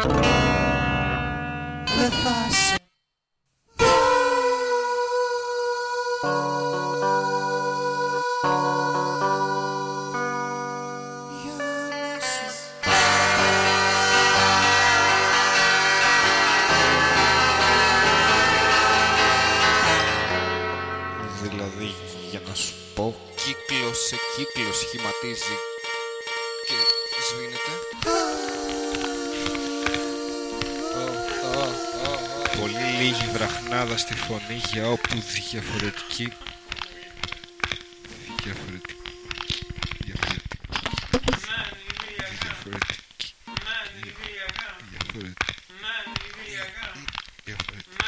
Δεν Δηλαδή για να σου πω κύκλος σε κύκλος σχηματίζει λίγη βραχνάδα στη φωνή για όπου διαφορετική. Διαφορετική. Διαφορετική. Διαφορετική. Διαφορετική. Διαφορετική.